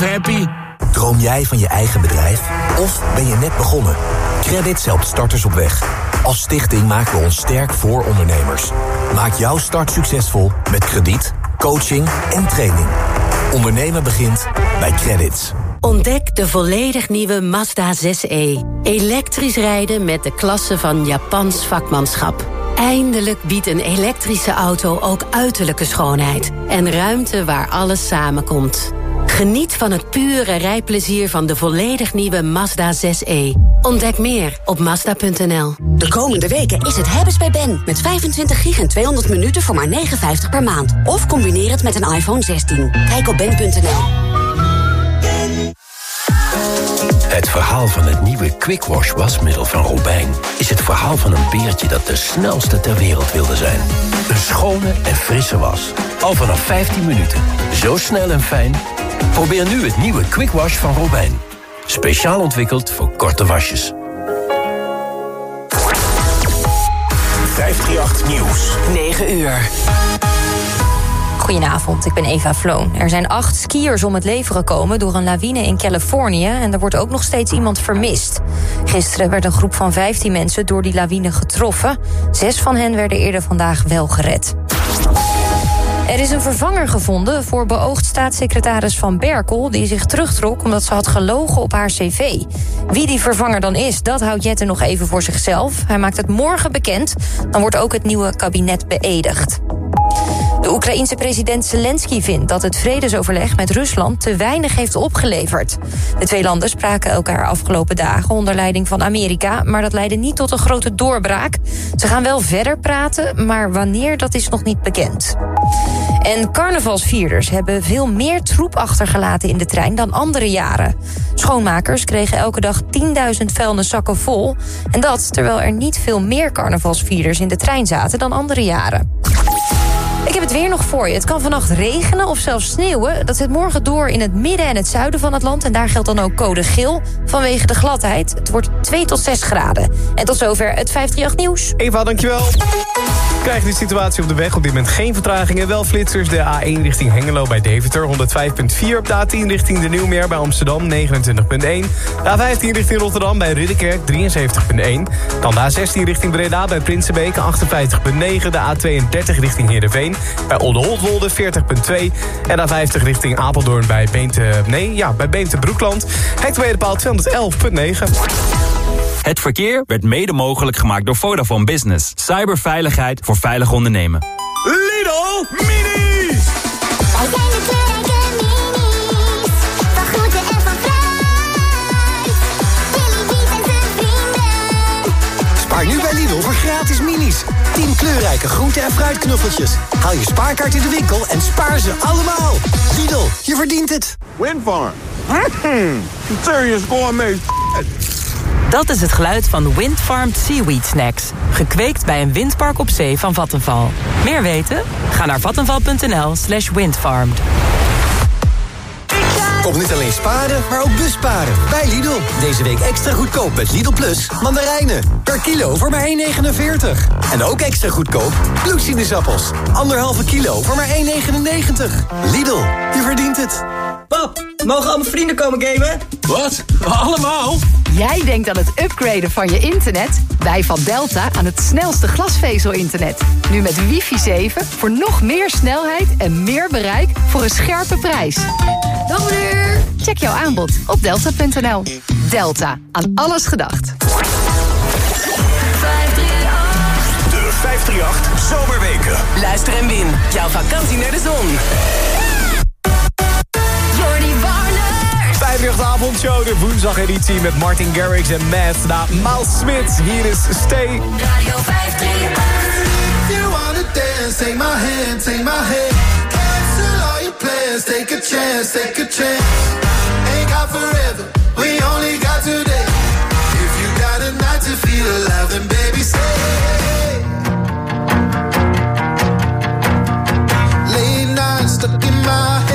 happy. Droom jij van je eigen bedrijf? Of ben je net begonnen? Credits helpt starters op weg. Als stichting maken we ons sterk voor ondernemers. Maak jouw start succesvol met krediet, coaching en training. Ondernemen begint bij Credits. Ontdek de volledig nieuwe Mazda 6e. Elektrisch rijden met de klasse van Japans vakmanschap. Eindelijk biedt een elektrische auto ook uiterlijke schoonheid. En ruimte waar alles samenkomt. Geniet van het pure rijplezier van de volledig nieuwe Mazda 6e. Ontdek meer op Mazda.nl. De komende weken is het hebben's bij Ben. Met 25 gig en 200 minuten voor maar 59 per maand. Of combineer het met een iPhone 16. Kijk op ben.nl. Het verhaal van het nieuwe Quick Wash wasmiddel van Robijn... is het verhaal van een beertje dat de snelste ter wereld wilde zijn. Een schone en frisse was. Al vanaf 15 minuten. Zo snel en fijn. Probeer nu het nieuwe Quick Wash van Robijn. Speciaal ontwikkeld voor korte wasjes. 538 Nieuws. 9 uur. Goedenavond, ik ben Eva Floon. Er zijn acht skiers om het leven gekomen door een lawine in Californië... en er wordt ook nog steeds iemand vermist. Gisteren werd een groep van 15 mensen door die lawine getroffen. Zes van hen werden eerder vandaag wel gered. Er is een vervanger gevonden voor beoogd staatssecretaris Van Berkel... die zich terugtrok omdat ze had gelogen op haar cv. Wie die vervanger dan is, dat houdt Jette nog even voor zichzelf. Hij maakt het morgen bekend. Dan wordt ook het nieuwe kabinet beëdigd. De Oekraïense president Zelensky vindt dat het vredesoverleg met Rusland te weinig heeft opgeleverd. De twee landen spraken elkaar afgelopen dagen onder leiding van Amerika, maar dat leidde niet tot een grote doorbraak. Ze gaan wel verder praten, maar wanneer dat is nog niet bekend. En carnavalsvierders hebben veel meer troep achtergelaten in de trein dan andere jaren. Schoonmakers kregen elke dag 10.000 vuilniszakken vol. En dat terwijl er niet veel meer carnavalsvierders in de trein zaten dan andere jaren. Ik heb het weer nog voor je. Het kan vannacht regenen of zelfs sneeuwen. Dat zit morgen door in het midden en het zuiden van het land. En daar geldt dan ook code geel vanwege de gladheid. Het wordt 2 tot 6 graden. En tot zover het 538 nieuws. Eva, dankjewel. Krijg de situatie op de weg. Op dit moment geen vertragingen. Wel flitsers. De A1 richting Hengelo bij Deventer. 105.4 op de A10 richting de Nieuwmeer bij Amsterdam. 29.1. De A15 richting Rotterdam bij Ridderkerk. 73.1. Dan de A16 richting Breda bij Prinsenbeek. 58.9. De A32 richting Heerenveen. Bij Oldenholtwolde 40.2. En de A50 richting Apeldoorn bij Beente... Nee, ja, bij Beente Broekland. Hectometerpaal 211.9. Het verkeer werd mede mogelijk gemaakt door Vodafone Business. Cyberveiligheid voor veilig ondernemen. Lidl Mini! Wij zijn de kleurrijke minis. Van groente en van fruit. Billy en zijn vrienden. Spaar nu bij Lidl voor gratis minis. 10 kleurrijke groente- en fruitknuffeltjes. Haal je spaarkaart in de winkel en spaar ze allemaal. Lidl, je verdient het. Windfarm. Mm, serious gourmet Dat is het geluid van Windfarmed Seaweed Snacks. Gekweekt bij een windpark op zee van Vattenval. Meer weten? Ga naar vattenval.nl slash windfarmed. Kom niet alleen sparen, maar ook busparen. Bij Lidl. Deze week extra goedkoop met Lidl Plus mandarijnen. Per kilo voor maar 1,49. En ook extra goedkoop bloedsinusappels. Anderhalve kilo voor maar 1,99. Lidl, je verdient het. Pap, mogen al mijn vrienden komen gamen? Wat? Allemaal? Jij denkt aan het upgraden van je internet? Wij van Delta aan het snelste glasvezel-internet. Nu met wifi 7 voor nog meer snelheid en meer bereik voor een scherpe prijs. Dag meneer! Check jouw aanbod op delta.nl. Delta, aan alles gedacht. De 538 Zomerweken. Luister en win. Jouw vakantie naar de zon. Warner! 538 avondshow, de woensdageditie met Martin Garrix en Matt. Na Miles Smith, hier is Stay. Radio 538. You wanna dance, take my hand, take my hand. Cancel all your plans, take a chance, take a chance. Ain't got forever, we only got today. If you got a night to feel alive, then baby stay. Late nights stuck in my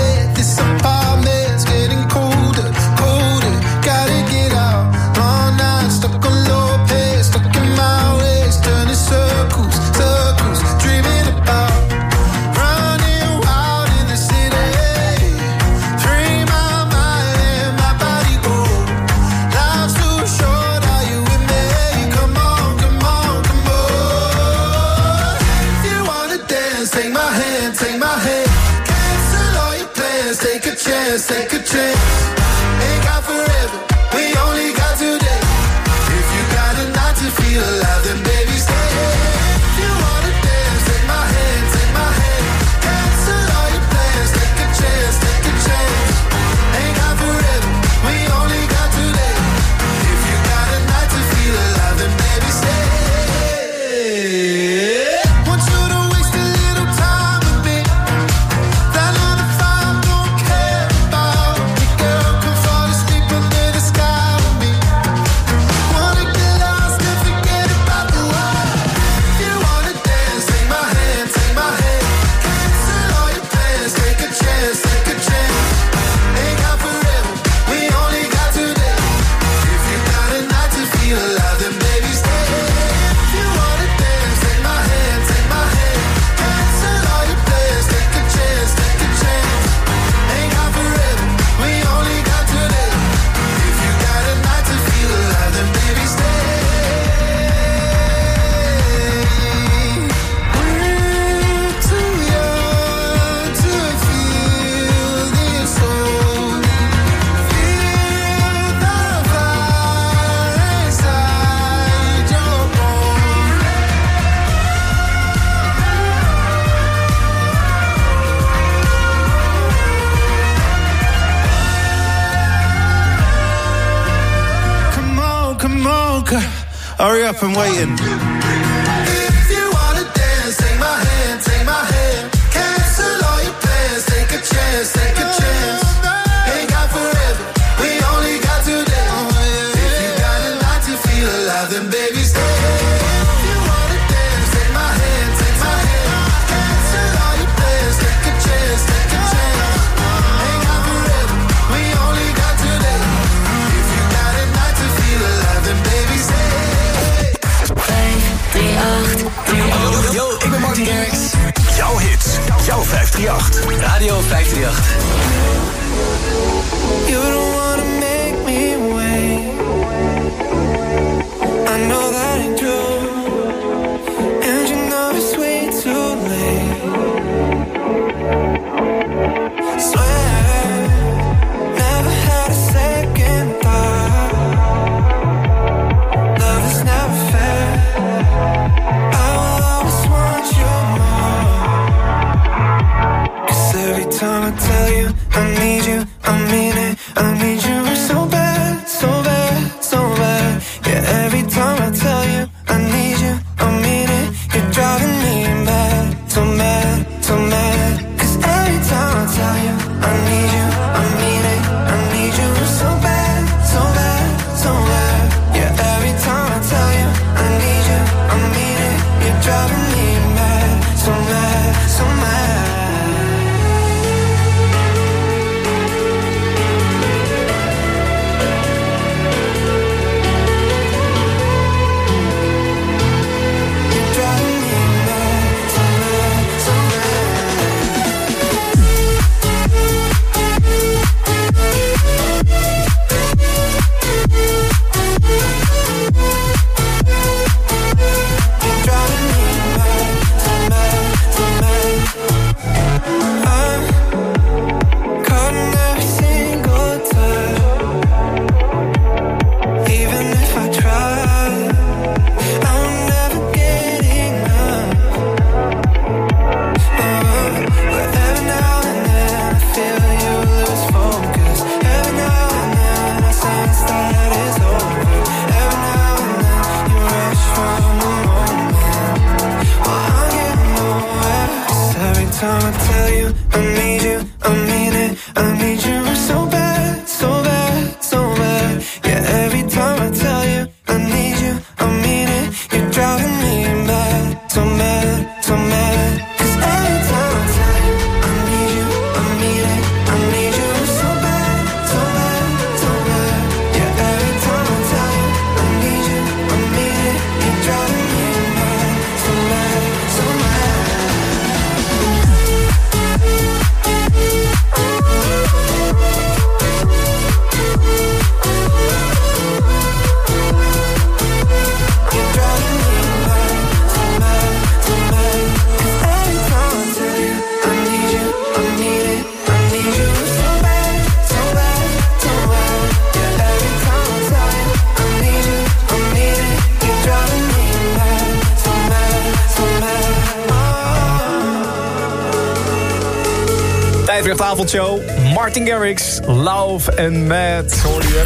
avondshow. Martin Garrix, Love and Mad, hoor je.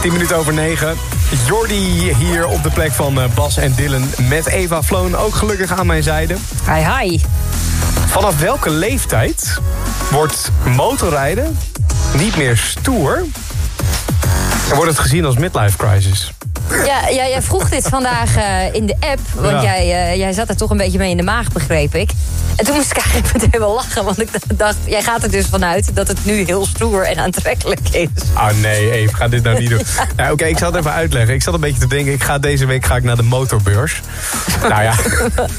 10 minuten over 9. Jordi hier op de plek van eh, Bas en Dylan met Eva Floon ook gelukkig aan mijn zijde. Hi, hi. Vanaf welke leeftijd wordt motorrijden niet meer stoer... en wordt het gezien als midlife crisis? Ja, ja, jij vroeg dit vandaag eh, in de app. Want Ja. jij, eh, jij zat er toch een beetje mee in de maag, begreep ik. En toen moest ik eigenlijk meteen wel lachen. Want ik dacht, jij gaat er dus vanuit dat het nu heel stoer en aantrekkelijk is. Ah nee, Eve, ga dit nou niet doen. Ja, Oké, ik zal het even uitleggen. Ik zat een beetje te denken, ik ga deze week ga ik naar de motorbeurs. Nou ja,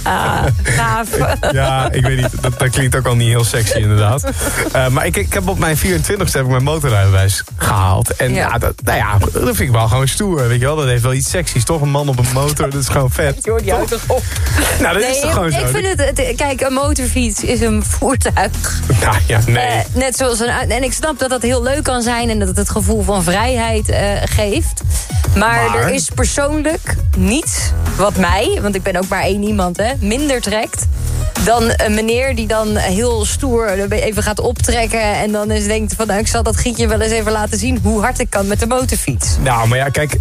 Ah, gaaf. ja ik weet niet, dat, dat klinkt ook al niet heel sexy inderdaad. Eh, maar ik, ik heb op mijn 24ste heb ik mijn motorrijbewijs gehaald. En ja. Ja. dat, nou ja, dat vind ik wel gewoon stoer, weet je wel. Dat heeft wel iets seksies, toch? Een man op een motor, dat is gewoon vet. Houdt toch op. Nou, dat is Nee, toch gewoon zo? ik vind het, het- kijk, een motorfiets is een voertuig. Nou ja, nee. Eh, net zoals een, en ik snap dat dat heel leuk kan zijn en dat het het gevoel van vrijheid eh, geeft. Maar, Maar? er is persoonlijk niets wat mij, want ik ben ook maar één iemand, hè, minder trekt. Dan een meneer die dan heel stoer even gaat optrekken... en dan eens denkt van nou, ik zal dat gietje wel eens even laten zien... hoe hard ik kan met de motorfiets. Nou, maar ja, kijk,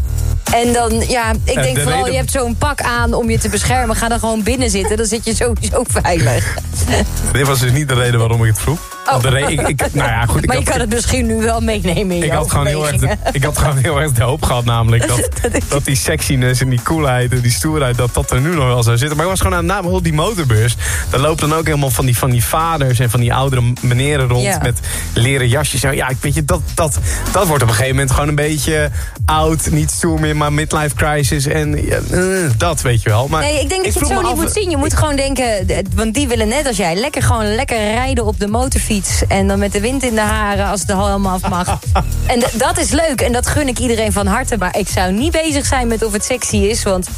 En dan, ja, ik Eh, denk de vooral, reden- je hebt zo'n pak aan om je te beschermen. Ga dan gewoon binnen zitten, dan zit je sowieso veilig. dit was dus niet de reden waarom ik het vroeg. Re- ik, ik, nou ja, goed, ik maar je had- kan het misschien nu wel meenemen in Ik had, gewoon heel erg de, ik had gewoon heel erg de hoop gehad namelijk... Dat, dat die sexiness en die coolheid en die stoerheid... dat dat er nu nog wel zou zitten. Maar ik was gewoon aan het die motorbeurs. Daar lopen dan ook helemaal van die, van die vaders... en van die oudere meneren rond Ja. met leren jasjes. Nou ja, ik weet je, dat, dat, dat wordt op een gegeven moment gewoon een beetje oud. Niet stoer meer, maar midlife crisis. En ja, eh, dat, weet je wel. Maar Nee, ik denk dat je het zo niet af- moet zien. Je moet gewoon denken, want die willen net als jij... lekker gewoon lekker rijden op de motorfiets... en dan met de wind in de haren als de helm af mag. en dat is leuk en dat gun ik iedereen van harte. Maar ik zou niet bezig zijn met of het sexy is. Want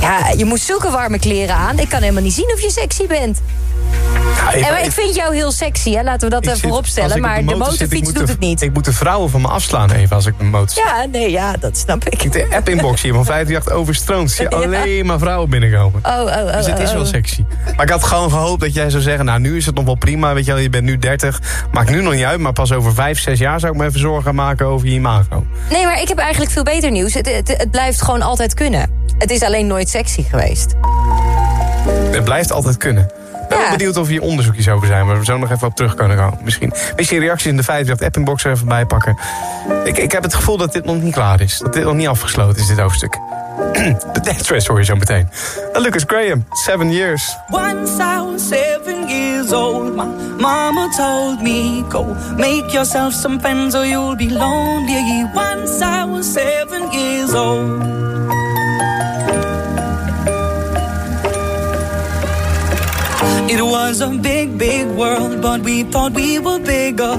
ja, je moet zulke warme kleren aan. Ik kan helemaal niet zien of je sexy bent. Ja, En maar ik vind jou heel sexy, hè? laten we dat ik even zit- voorop als stellen. ik op Maar de motor zit, ik motorfiets moet doet de- het niet. Ik moet de vrouwen van me afslaan even als ik de motor zit. Ja, nee, ja, dat snap ik. De app-inbox hier van 538 overstroomt. Zie je Ja. alleen maar vrouwen binnenkomen. Oh, oh, oh. Dus het is oh, wel oh. sexy. Maar ik had gewoon gehoopt dat jij zou zeggen... nou, nu is het nog wel prima, weet je wel, je bent nu 30. Maakt nu nog niet uit, maar pas over 5, 6 jaar... zou ik me even zorgen gaan maken over je imago. Nee, maar ik heb eigenlijk veel beter nieuws. Het, het, het blijft gewoon altijd kunnen. Het is alleen nooit sexy geweest. Het blijft altijd kunnen. Ik ben Ja. benieuwd of hier onderzoekjes over zijn... waar we zo nog even op terug kunnen gaan. Misschien, misschien reacties in de 538 app-inbox er even bij pakken. Ik, ik heb het gevoel dat dit nog niet klaar is. Dat dit nog niet afgesloten is, dit hoofdstuk. de Death Stress hoor je zo meteen. En Lucas Graham, Seven Years. Once I was seven years old, my mama told me, Go make yourself some friends or you'll be lonely. Once I was seven years old. It was a big, big world, but we thought we were bigger.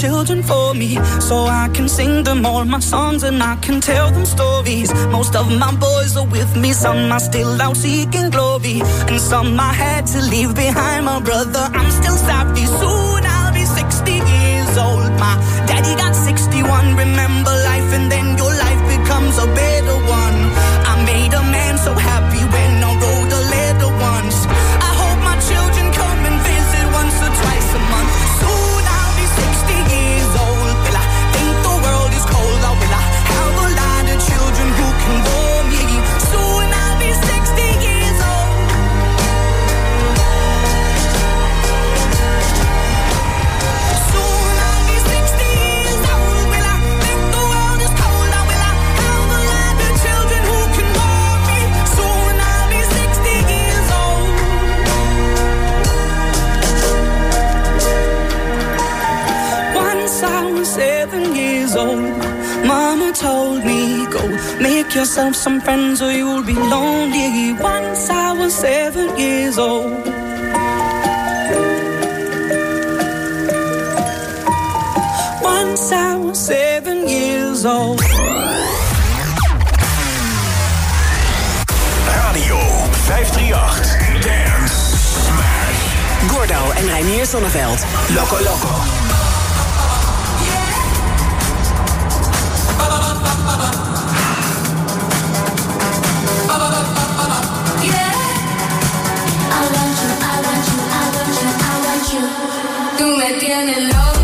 children for me so I can sing them all my songs and I can tell them stories. Most of my boys are with me, some are still out seeking glory, and some I had to leave behind. My brother, I'm still savvy. So Make yourself some friends or you'll be lonely. Once I was seven years old. Once I was seven years old. Radio 538. Dance. Smash. Gordo en Reinier Zonneveld. Loco Loco. getting lost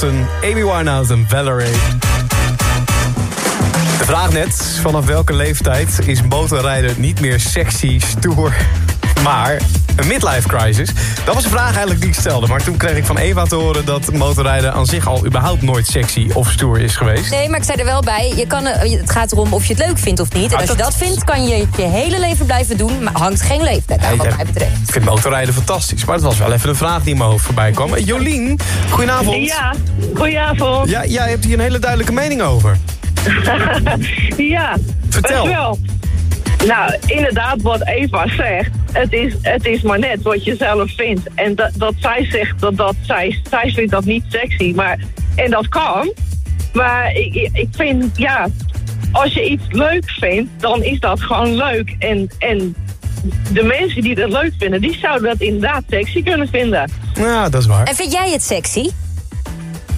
Ronson, Amy Winehouse en Valerie. De vraag net, vanaf welke leeftijd is motorrijden niet meer sexy, stoer, maar een midlife crisis? Dat was een vraag eigenlijk die ik stelde. Maar toen kreeg ik van Eva te horen dat motorrijden aan zich al überhaupt nooit sexy of stoer is geweest. Nee, maar ik zei er wel bij, je kan, eh, het gaat erom of je het leuk vindt of niet. En Ah, als je dat- vindt, kan je je hele leven blijven doen. Maar hangt geen leeftijd aan, wat mij betreft. Ik vind motorrijden fantastisch, maar het was wel even een vraag die in mijn hoofd voorbij kwam. Eh, Jolien, goedenavond. Ja, goedenavond. Ja, jij hebt hier een hele duidelijke mening over. ja, Vertel. wel. Nou, inderdaad, wat Eva zegt. Het is, het is maar net wat je zelf vindt. En dat, dat zij zegt dat, dat zij, zij vindt dat niet sexy. Maar, en dat kan. Maar ik, ik- vind, ja, als je iets leuk vindt, dan is dat gewoon leuk. En, en de mensen die dat leuk vinden, die zouden dat inderdaad sexy kunnen vinden. Ja, dat is waar. En vind jij het sexy?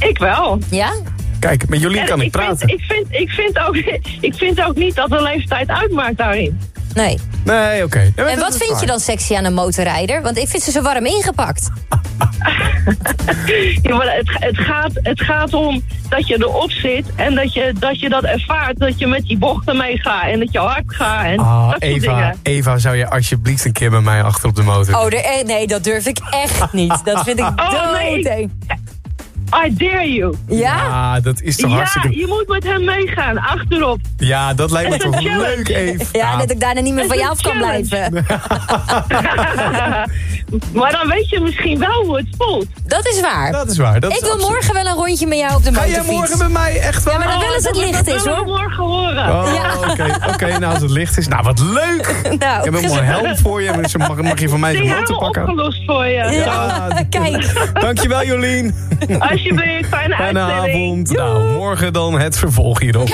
Ik wel. Ja? Kijk, met Jolien En kan ik, ik praten. Vind, ik, vind, ik, vind ook, ik vind ook niet dat de leeftijd uitmaakt daarin. Nee. Nee, oké. En wat vind waar. je dan sexy aan een motorrijder? Want ik vind ze zo warm ingepakt. Ja, maar het, het, gaat, het gaat om dat je erop zit en dat je, dat je dat ervaart. Dat je met die bochten meegaat en dat je hard gaat en Ah, dat soort Eva, dingen. Eva, zou je alsjeblieft een keer bij mij achter op de motor? Oh, eh, nee, dat durf ik echt niet. Dat vind ik Oh, nee, doodeng. I dare you. Ja? Ah, dat is toch Ja, hartstikke... je moet met hem meegaan, achterop. Ja, dat lijkt me toch een challenge. leuk, Eve. Ja, dat ik daarna niet meer van je af een kan blijven. maar dan weet je misschien wel hoe het voelt. Dat is waar. Dat is waar. Dat ik is wil absoluut- morgen wel een rondje met jou op de Ga motorfiets. jij morgen met mij echt wel? Ja, maar dan wel eens het dat- licht dat is, hoor. we morgen horen. Oh, Ja. oké. Oké, nou als het licht is. Nou, wat leuk. Nou, ik heb een mooie helm voor je. Dus mag, mag je van mij Die zijn hebben motor pakken? opgelost voor je. Ja, kijk. Dankjewel, Jolien. Alsjeblieft, fijne Fijne uitzending. avond. Nou, morgen dan het vervolg hierop.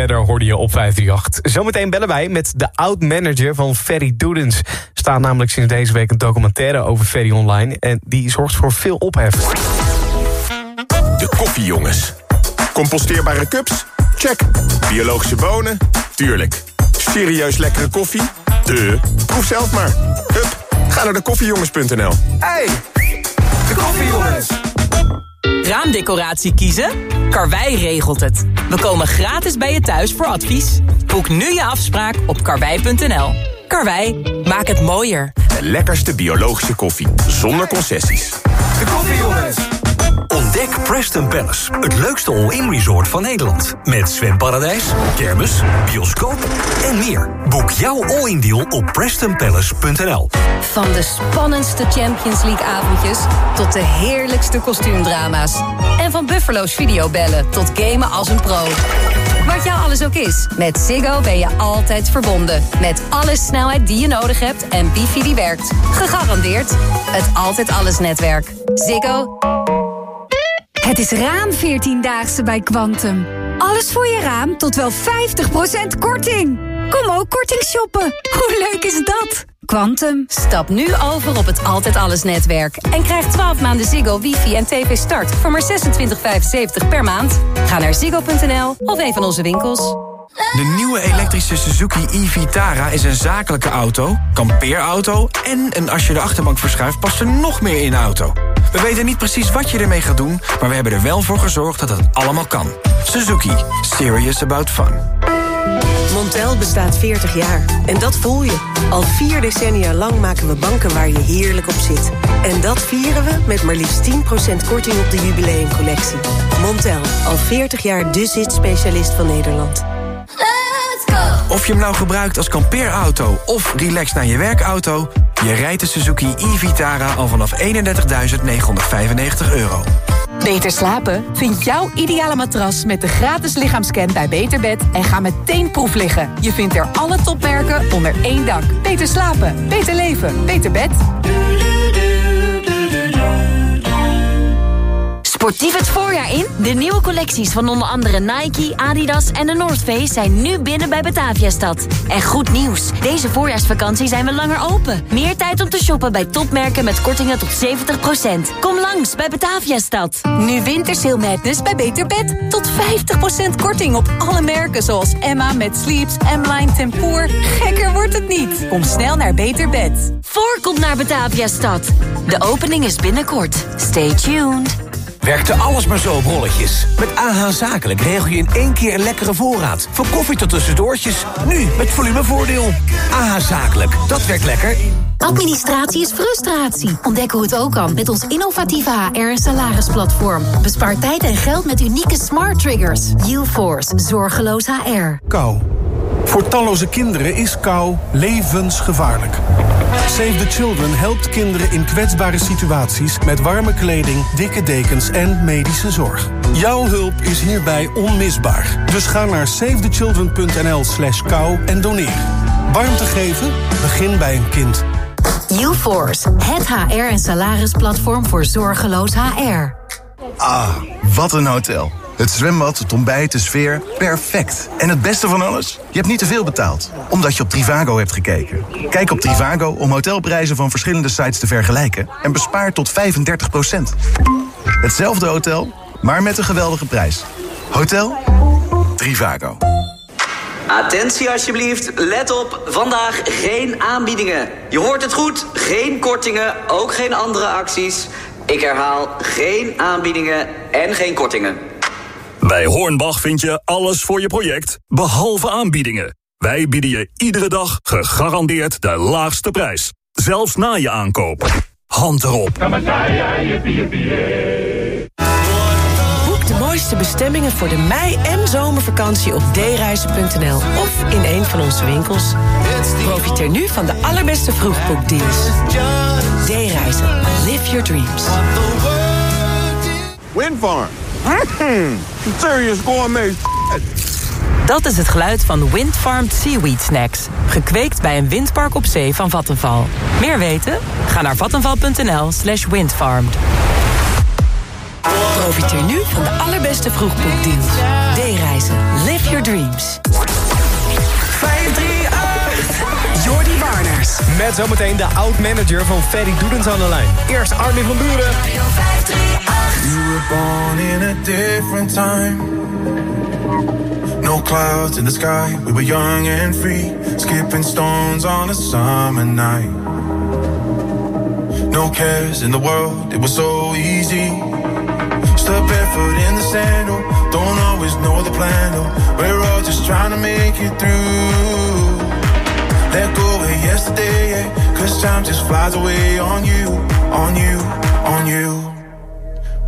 Together, hoorde je op 538. Zometeen bellen wij met de oud-manager van Ferry Doedens. Er staat namelijk sinds deze week een documentaire over Ferry online... en die zorgt voor veel ophef. De koffiejongens. Composteerbare cups? Check. Biologische bonen? Tuurlijk. Serieus lekkere koffie? De. Proef zelf maar. Hup, ga naar de koffiejongens.nl. Hey, de koffiejongens. Raamdecoratie kiezen? Karwei regelt het. We komen gratis bij je thuis voor advies. Boek nu je afspraak op karwei.nl. Karwei, maak het mooier. De lekkerste biologische koffie, zonder concessies. De koffiejongens. Ontdek Preston Palace, het leukste all-in resort van Nederland. Met zwemparadijs, kermis, bioscoop en meer. Boek jouw all-in deal op prestonpalace.nl. Van de spannendste Champions League avondjes tot de heerlijkste kostuumdrama's. En van Buffalo's videobellen tot gamen als een pro. Wat jou alles ook is, met Ziggo ben je altijd verbonden. Met alle snelheid die je nodig hebt en wifi die werkt. Gegarandeerd het Altijd Alles netwerk. Ziggo. Het is raam 14-daagse bij Quantum. Alles voor je raam tot wel 50% korting. Kom ook korting shoppen. Hoe leuk is dat? Quantum. Stap nu over op het Altijd Alles netwerk. En krijg 12 maanden Ziggo, wifi en tv start voor maar 26,75 per maand. Ga naar ziggo.nl of een van onze winkels. De nieuwe elektrische Suzuki e-Vitara is een zakelijke auto, kampeerauto... en een als je de achterbank verschuift past er nog meer in de auto. We weten niet precies wat je ermee gaat doen... maar we hebben er wel voor gezorgd dat het allemaal kan. Suzuki. Serious about fun. Montel bestaat 40 jaar. En dat voel je. Al vier decennia lang maken we banken waar je heerlijk op zit. En dat vieren we met maar liefst 10% korting op de jubileumcollectie. Montel, al 40 jaar de zit-specialist van Nederland. Let's go! Of je hem nou gebruikt als kampeerauto of relax naar je werkauto... je rijdt de Suzuki e-Vitara al vanaf 31.995 euro. Beter slapen? Vind jouw ideale matras met de gratis lichaamscan bij Beterbed en ga meteen proef liggen. Je vindt er alle topmerken onder één dak. Beter slapen, beter leven, beter bed. Sportief het voorjaar in? De nieuwe collecties van onder andere Nike, Adidas en de North Face zijn nu binnen bij Bataviastad. En goed nieuws, deze voorjaarsvakantie zijn we langer open. Meer tijd om te shoppen bij topmerken met kortingen tot 70%. Kom langs bij Bataviastad. Nu Wintersail Madness bij Beter Bed. Tot 50% korting op alle merken zoals Emma met Sleeps, M-Line Tempoor. Gekker wordt het niet. Kom snel naar Beter Bed. Voorkomt naar Bataviastad. De opening is binnenkort. Stay tuned. Werkte alles maar zo op rolletjes. Met AH Zakelijk regel je in één keer een lekkere voorraad. Van koffie tot tussendoortjes. Nu met volumevoordeel. AH Zakelijk, dat werkt lekker. Administratie is frustratie. Ontdek hoe het ook kan met ons innovatieve HR- en salarisplatform. Bespaar tijd en geld met unieke smart triggers. UForce, zorgeloos HR. Kou. Voor talloze kinderen is kou levensgevaarlijk. Save the Children helpt kinderen in kwetsbare situaties... met warme kleding, dikke dekens en medische zorg. Jouw hulp is hierbij onmisbaar. Dus ga naar savethechildren.nl slash kou en doneer. Warmte geven? Begin bij een kind. UForce, het HR- en salarisplatform voor zorgeloos HR. Ah, wat een hotel. Het zwembad, het ontbijt, de sfeer, perfect. En het beste van alles? Je hebt niet te veel betaald, omdat je op Trivago hebt gekeken. Kijk op Trivago om hotelprijzen van verschillende sites te vergelijken... en bespaar tot 35% Hetzelfde hotel, maar met een geweldige prijs. Hotel Trivago. Attentie alsjeblieft, let op, vandaag geen aanbiedingen. Je hoort het goed, geen kortingen, ook geen andere acties. Ik herhaal, geen aanbiedingen en geen kortingen. Bij Hornbach vind je alles voor je project, behalve aanbiedingen. Wij bieden je iedere dag gegarandeerd de laagste prijs. Zelfs na je aankoop. Hand erop. Boek de mooiste bestemmingen voor de mei- en zomervakantie op dereizen.nl of in een van onze winkels. Profiteer nu van de allerbeste vroegboekdeals. D-reizen. Live your dreams. Windfarm. Mm, serious gourmet Dat is het geluid van Windfarmed Seaweed Snacks. Gekweekt bij een windpark op zee van Vattenval. Meer weten? Ga naar vattenval.nl slash windfarmed. Profiteer nu van de allerbeste vroegboekdeals. D-reizen. Live your dreams. 538. Jordi Warners. Met zometeen de oud-manager van Ferry Doedens aan de lijn. Eerst Armin van Buren. You were born in a different time. No clouds in the sky. We were young and free. Skipping stones on a summer night. No cares in the world. It was so easy. Step barefoot in the sandal. Oh, don't always know the plan. Oh, we're all just trying to make it through. Let go of yesterday, yeah. Cause time just flies away on you, on you, on you.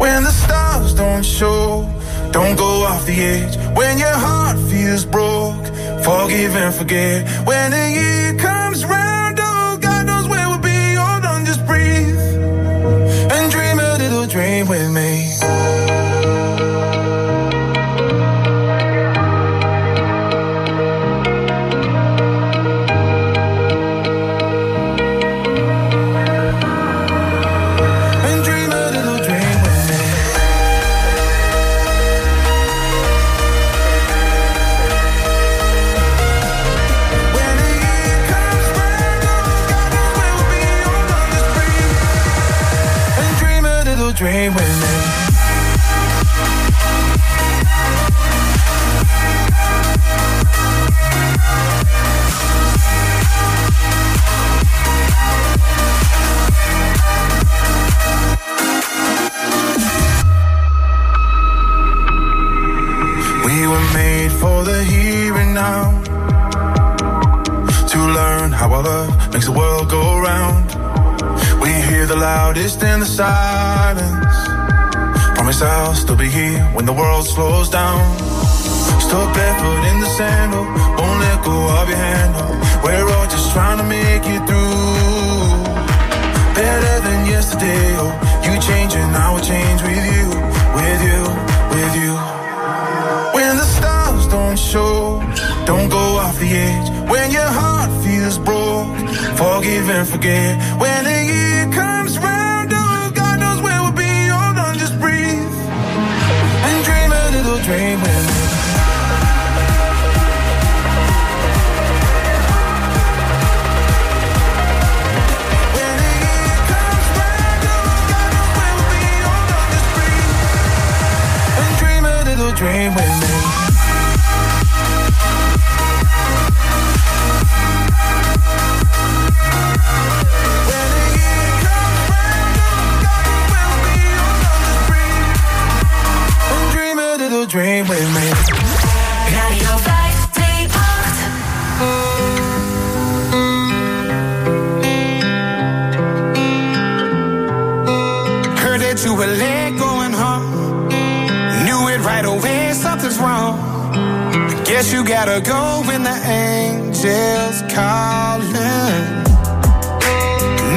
When the stars don't show, don't go off the edge. When your heart feels broke, forgive and forget. When the year comes a little dream with me. I'll still be here when the world slows down. Stuck barefoot in the sandal, won't let go of your hand. We're all just trying to make it through. Better than yesterday, oh. You change and I will change with you, with you, with you. When the stars don't show, don't go off the edge. When your heart feels broke, forgive and forget. When little dream with me. Dream with me. Radio 538. Heard that you were late going home. Knew it right away, something's wrong. Guess you gotta go when the angels calling.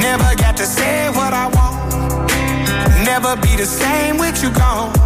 Never got to say what I want. Never be the same with you gone.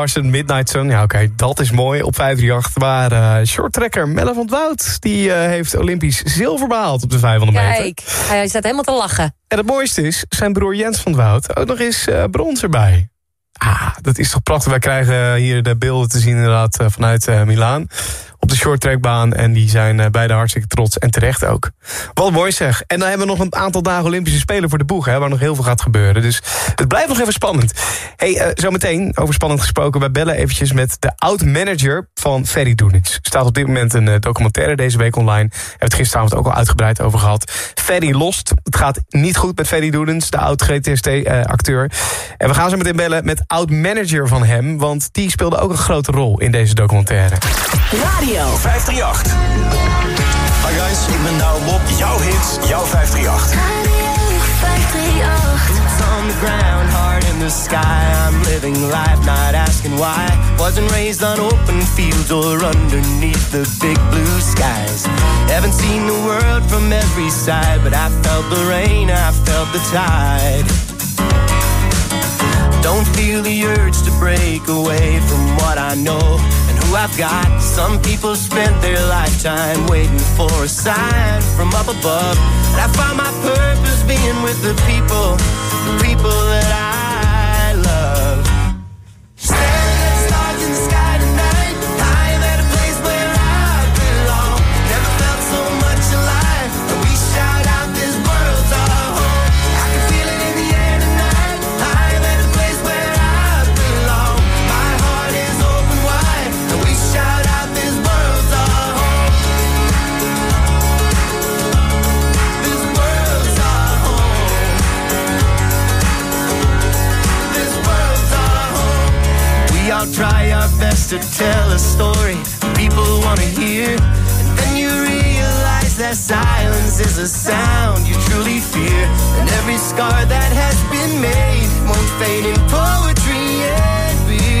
Larsen, Midnight Sun. Ja, oké, dat is mooi op 538. Maar eh shorttrekker Melle van het Woud... die eh, heeft Olympisch zilver behaald op de 500 meter. Kijk, hij staat helemaal te lachen. En het mooiste is, zijn broer Jens van het Woud... ook nog eens eh, brons erbij. Ah, dat is toch prachtig. Wij krijgen hier de beelden te zien inderdaad eh, vanuit Milaan. De shorttrackbaan. En die zijn eh, beide hartstikke trots. En terecht ook. Wat mooi zeg. En dan hebben we nog een aantal dagen Olympische Spelen voor de boeg. Hè, waar nog heel veel gaat gebeuren. Dus het blijft nog even spannend. hey, eh, zometeen over spannend gesproken. Wij bellen eventjes met de oud-manager van Ferry Doenits. Er staat op dit moment een eh, documentaire deze week online. Hebben we het gisteravond ook al uitgebreid over gehad. Ferry lost. Het gaat niet goed met Ferry Doenits. De oud-GTST-acteur. en we gaan zo meteen bellen met oud-manager van hem. Want die speelde ook een grote rol in deze documentaire. Radio 538. Hi guys, ik ben Douwe Bob. Jouw hits, jouw 538. Boots on the ground, hard in the the sky. I'm living life, not asking why. Wasn't raised on open fields or underneath the big blue skies. Haven't seen the world from every side, but I felt the rain, I felt the tide. Don't feel the urge to break away from what I know and who I've got. Some people spent their lifetime waiting for a sign from up above. And I find my purpose being with the people, the people that I All try our best to tell a story people want to hear. And then you realize that silence is a sound you truly fear. And every scar that has been made won't fade in poetry and beer.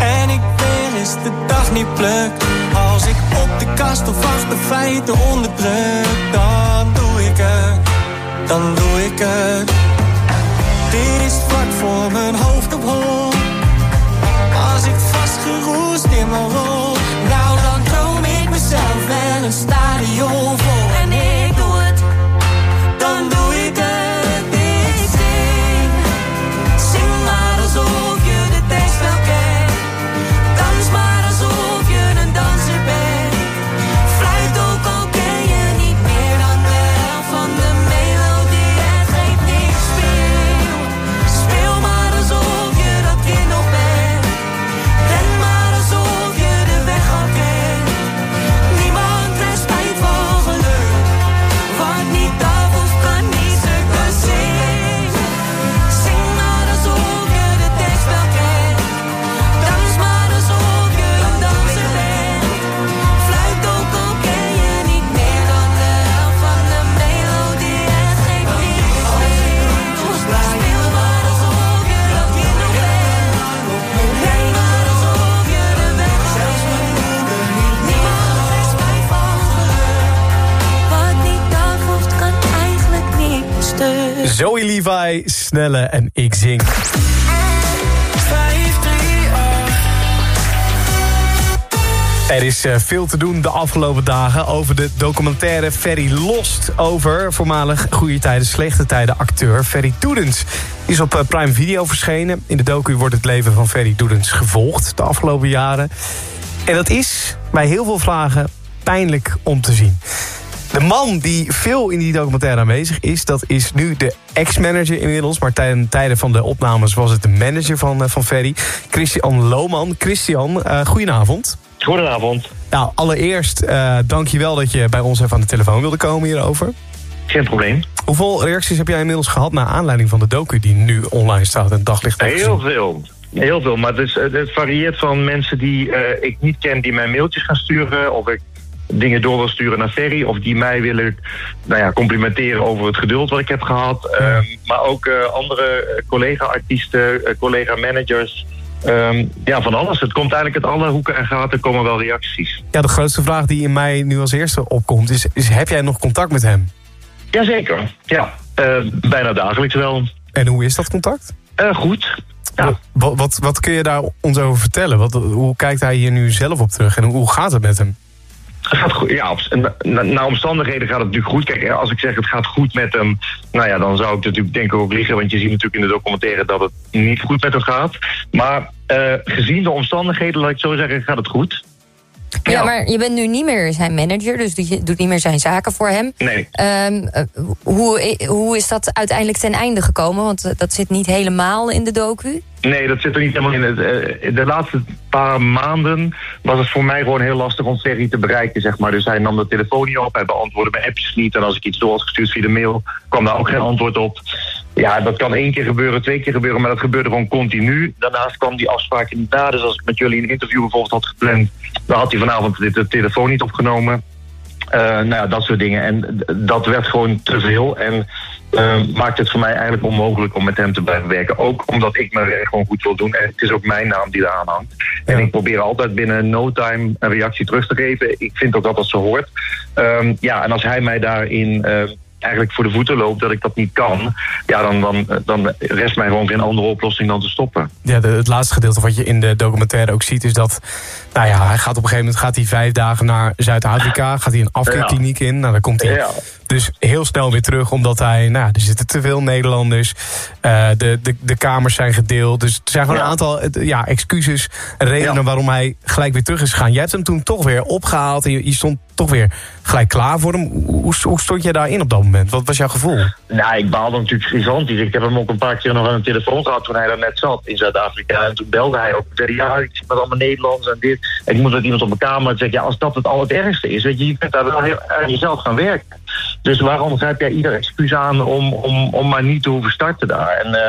En ik weer eens de dag niet pluk. Als ik op de kast of achter feiten onderdruk Dan doe ik het, dan doe ik het. Dit is vlak voor mijn hoofd op hol. Als ik vastgeroest in mijn rol. Nou dan droom ik mezelf wel een stadion Levi, Snelle en ik zing. Er is eh, veel te doen de afgelopen dagen over de documentaire Ferry Lost... over voormalig goede tijden, slechte tijden acteur Ferry Doedens. Is op eh, Prime Video verschenen. In de docu wordt het leven van Ferry Doedens gevolgd de afgelopen jaren. En dat is bij heel veel vragen pijnlijk om te zien. De man die veel in die documentaire aanwezig is... dat is nu de ex-manager inmiddels. Maar tijdens tijden van de opnames was het de manager van, eh, van Ferry. Christian Lohman. Christian, eh goedenavond. Goedenavond. Nou, allereerst uh, dank je wel dat je bij ons even aan de telefoon wilde komen hierover. Geen probleem. Hoeveel reacties heb jij inmiddels gehad... naar aanleiding van de docu die nu online staat en daglicht Heel veel. Heel veel, maar het, is, het varieert van mensen die eh, ik niet ken... die mij mailtjes gaan sturen of ik dingen door wil sturen naar Ferry... of die mij willen nou ja, complimenteren over het geduld wat ik heb gehad. Ehm, maar ook eh, andere eh, collega-artiesten, eh, collega-managers... Ehm, ja, van alles. Het komt eigenlijk uit alle hoeken en gaten komen wel reacties. Ja, de grootste vraag die in mij nu als eerste opkomt... is, is heb jij nog contact met hem? Jazeker, ja. Eh, bijna dagelijks wel. En hoe is dat contact? Goed. Wat, wat, wat kun je daar ons over vertellen? Wat, hoe kijkt hij hier nu zelf op terug en hoe gaat het met hem? Het gaat goed, ja, op- na, naar omstandigheden gaat het natuurlijk goed. Kijk, als ik zeg het gaat goed met hem, nou ja, dan zou ik natuurlijk denk ik ook liegen. Want je ziet natuurlijk in de documentaire dat het niet goed met hem gaat. Maar eh, gezien de omstandigheden, laat ik zo zeggen, gaat het goed. Ja, maar je bent nu niet meer zijn manager, dus je doet niet meer zijn zaken voor hem. Nee. Ehm, eh, hoe, hoe is dat uiteindelijk ten einde gekomen? Want eh, dat zit niet helemaal in de docu. Nee, dat zit er niet helemaal in. Eh, De laatste paar maanden was het voor mij gewoon heel lastig om Ferry te bereiken, zeg maar. Dus hij nam de telefoon niet op, hij beantwoordde mijn appjes niet. En als ik iets door had gestuurd via de mail, kwam daar ook geen antwoord op. Ja, dat kan één keer gebeuren, twee keer gebeuren, maar dat gebeurde gewoon continu. Daarnaast kwam die afspraak niet na. Dus als ik met jullie een interview bijvoorbeeld had gepland, dan had hij vanavond de, de telefoon niet opgenomen. Eh, nou ja, dat soort dingen. En dat werd gewoon te veel. En eh, maakt het voor mij eigenlijk onmogelijk om met hem te blijven werken. Ook omdat ik mijn werk gewoon goed wil doen. En het is ook mijn naam die eraan hangt. En ik probeer altijd binnen no time een reactie terug te geven. Ik vind ook dat dat zo hoort. Ehm, ja, en als hij mij daarin eh, eigenlijk voor de voeten loopt dat ik dat niet kan... ja, dan, dan, dan rest mij gewoon geen andere oplossing dan te stoppen. Ja, de- het laatste gedeelte wat je in de documentaire ook ziet... is dat, nou ja, hij gaat op een gegeven moment gaat hij vijf dagen naar Zuid-Afrika... gaat hij een afkeerkliniek in. Nou, dan komt hij Ja. dus heel snel weer terug... omdat hij, nou, er zitten te veel Nederlanders. eh, de, de, de kamers zijn gedeeld. Dus er zijn gewoon een aantal ja, excuses... en redenen waarom hij gelijk weer terug is gegaan. Jij hebt hem toen toch weer opgehaald... en je, je stond toch weer gelijk klaar voor hem. Hoe, stond jij daarin op dat moment? Wat was jouw gevoel? Nou, ik baalde natuurlijk gigantisch. Ik heb hem ook een paar keer nog aan de telefoon gehad toen hij daar net zat in Zuid-Afrika. En toen belde hij ook. Hij, ja, ik zit met allemaal Nederlands en dit. En ik moet met iemand op mijn kamer. En zeg ik, ja, als dat het al het ergste is, weet je, je kunt daar wel heel, aan jezelf gaan werken. Dus waarom grijp jij ieder excuus aan om, om, om maar niet te hoeven starten daar? En uh,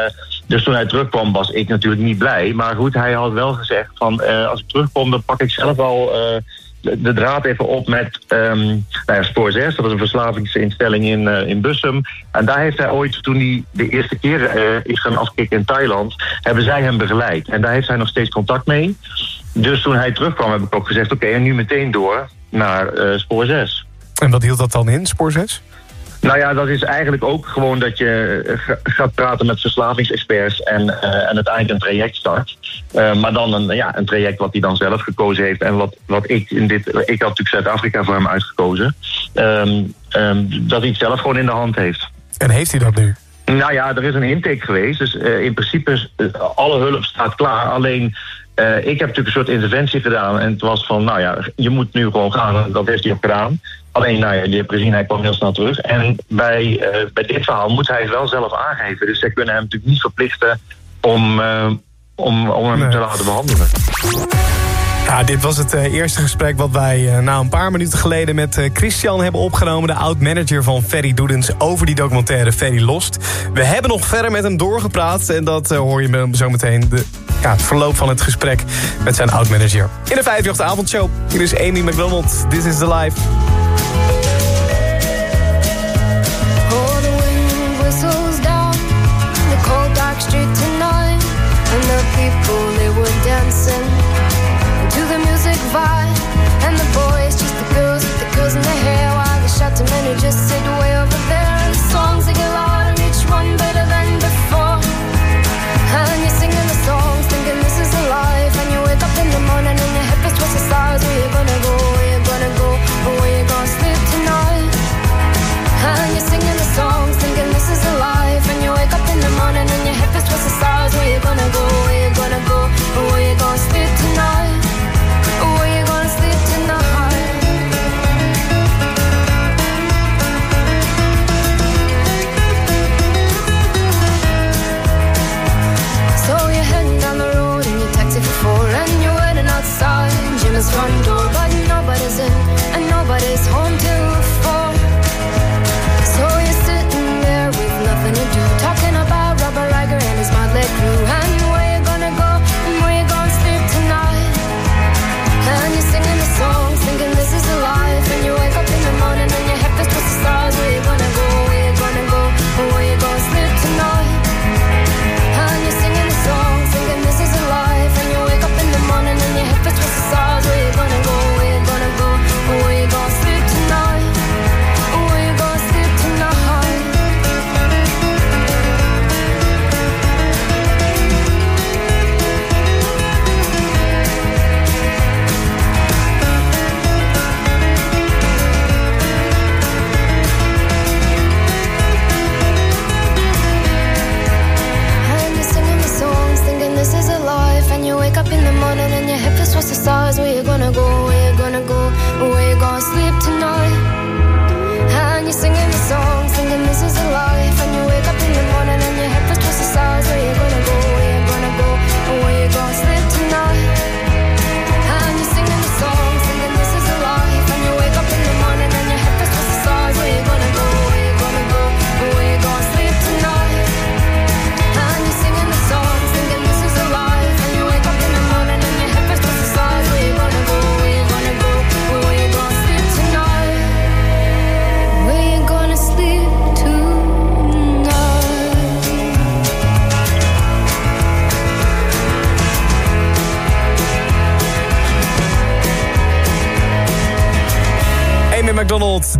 dus toen hij terugkwam was ik natuurlijk niet blij. Maar goed, hij had wel gezegd van uh, als ik terugkom, dan pak ik zelf. Uh, de, draad even op met um, nou Spoor 6. Dat is een verslavingsinstelling in, uh, in Bussum. En daar heeft hij ooit, toen hij de eerste keer uh, is gaan afkicken in Thailand... hebben zij hem begeleid. En daar heeft hij nog steeds contact mee. Dus toen hij terugkwam heb ik ook gezegd... oké, en nu meteen door naar uh, Spoor 6. En wat hield dat dan in, Spoor 6? Nou ja, dat is eigenlijk ook gewoon dat je gaat praten met verslavingsexperts en, uh, en uiteindelijk een traject start. Uh, maar dan een, ja, een traject wat hij dan zelf gekozen heeft en wat, wat ik in dit. Ik had natuurlijk Zuid-Afrika voor hem uitgekozen. Um, um, dat hij het zelf gewoon in de hand heeft. En heeft hij dat nu? Nou ja, er is een intake geweest. Dus uh, in principe alle hulp staat klaar. Alleen uh, ik heb natuurlijk een soort interventie gedaan. En het was van, nou ja, je moet nu gewoon gaan. En dat heeft hij ook gedaan. Alleen, nou ja, je hebt gezien, hij kwam heel snel terug. En bij, uh, bij dit verhaal moet hij het wel zelf aangeven. Dus zij kunnen hem natuurlijk niet verplichten om, uh, om, om hem nee. te laten behandelen. Ja, dit was het uh, eerste gesprek wat wij uh, nou een paar minuten geleden met uh, Christian hebben opgenomen. De oud-manager van Ferry Doedens over die documentaire Ferry Lost. We hebben nog verder met hem doorgepraat. En dat hoor je zo meteen de, ja, het verloop van het gesprek met zijn oud-manager. In de 58 avondshow. Hier is Amy McDonald. This is the life.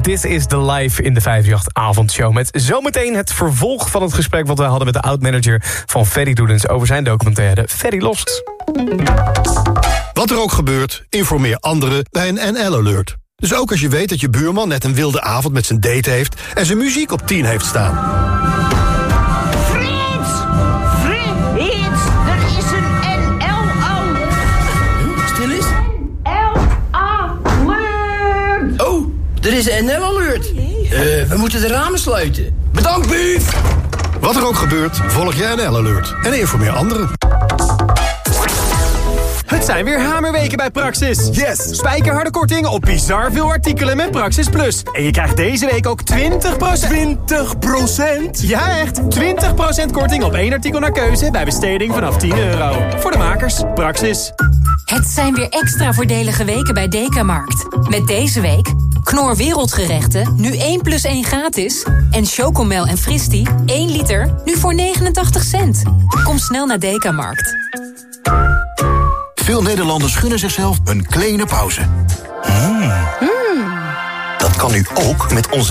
Dit is de live in de 538-avondshow. Met zometeen het vervolg van het gesprek... wat we hadden met de oud-manager van Ferry Doedens... over zijn documentaire Ferry Lost. Wat er ook gebeurt, informeer anderen bij een NL-alert. Dus ook als je weet dat je buurman net een wilde avond met zijn date heeft... en zijn muziek op 10 heeft staan. Is een NL-alert. Eh, we moeten de ramen sluiten. Bedankt, Bief! Wat er ook gebeurt, volg je NL-alert. En informeer anderen. Het zijn weer hamerweken bij Praxis. Yes! Spijkerharde korting op bizar veel artikelen met Praxis Plus. En je krijgt deze week ook 20%... 20%? Ja, echt! 20% korting op één artikel naar keuze bij besteding vanaf 10 euro. Voor de makers, Praxis. Het zijn weer extra voordelige weken bij Dekamarkt. Met deze week Knor Wereldgerechten, nu 1 plus 1 gratis. En Chocomel en Fristi, 1 liter, nu voor 89 cent. Kom snel naar Dekamarkt. Veel Nederlanders gunnen zichzelf een kleine pauze. Mm. Dat kan nu ook met onze